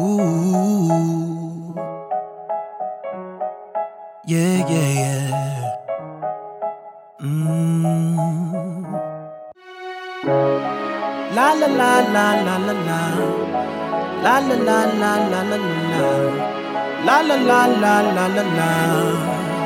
Ooh. Yeah, yeah, yeah. Mm. La la la la la la la. La la la la la la la. La la la la la la la.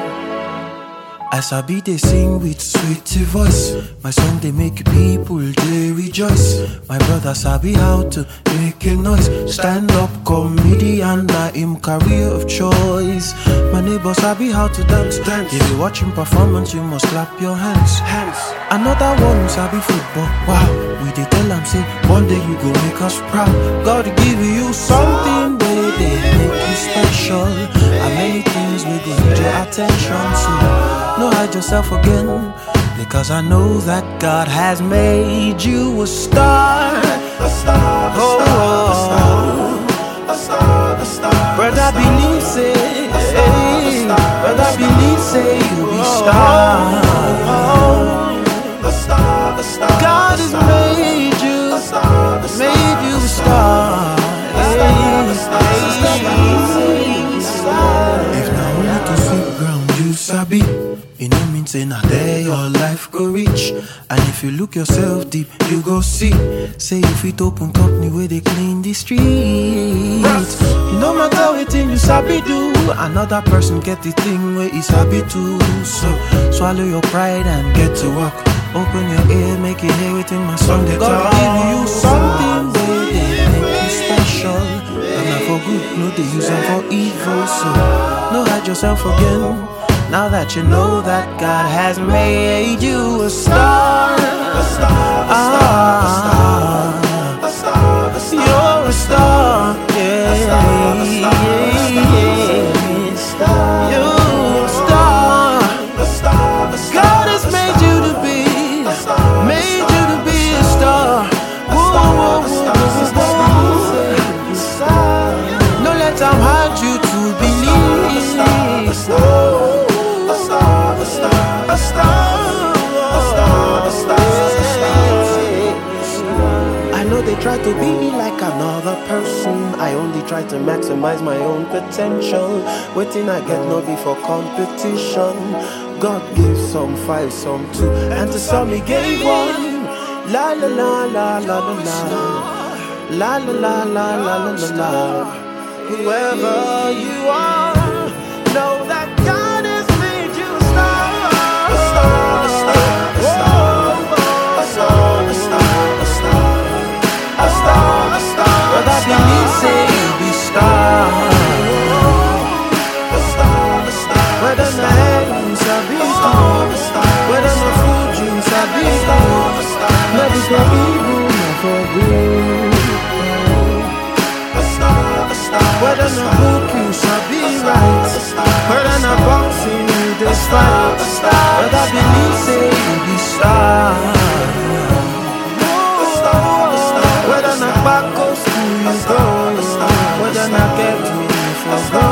As I be they sing with sweet voice, my song they make people they rejoice. My brother sabi how to make a noise. Stand up comedian, na him career of choice. My neighbor sabi how to dance. dance. If you watching performance, you must clap your hands. Hands. Another one sabi football. Wow, we they tell am say one day you go make us proud. God give you something, baby, they make you special. And many things we go need your attention to. Hide yourself again, because I know that God has made you a star. A star, a Oh, oh. It no mean say na there your life go reach. And if you look yourself deep, you go see. Say you fit open company where they clean the streets. No matter wetin you sabi do, another person get the thing where he sabi too. So swallow your pride and get to work. Open your ear, make it hear within my song. They God give you something where they make you special. And na for good, no they use them for evil. So no hide yourself again. Now that you know that God has made you a star, A star, a ah, star, a star, try to be like another person. I only try to maximize my own potential. Waiting I get no be for competition. God gave some five, some two, and to some he gave one. La la la la la la. La la la la la la la la. Whoever you are, For evil, for good. a star, a star. Whether na book you shall be right. Whether na boxing you dey fight. Brother believe say you be star. Whether na back go school you go. Whether get me for go.